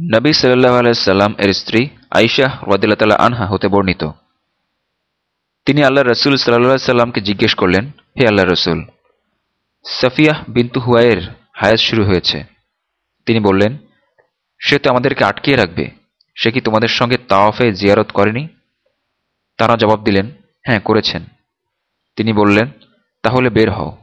নবী সাল্লাহ আলাইসাল্লাম এর স্ত্রী আইশাহ রদিল্লা আনহা হতে বর্ণিত। তিনি আল্লাহ রসুল সাল্লাহ সাল্লামকে জিজ্ঞেস করলেন, হে আল্লাহ রসুল, সাফিয়াহ বিন্তু হুয়াইয়ের হায়াত শুরু হয়েছে। তিনি বললেন, সে তো আমাদেরকে আটকিয়ে রাখবে। সে কি তোমাদের সঙ্গে তাওয়াফে জিয়ারত করেনি? তারা জবাব দিলেন হ্যাঁ করেছেন। তিনি বললেন, তাহলে বের হও।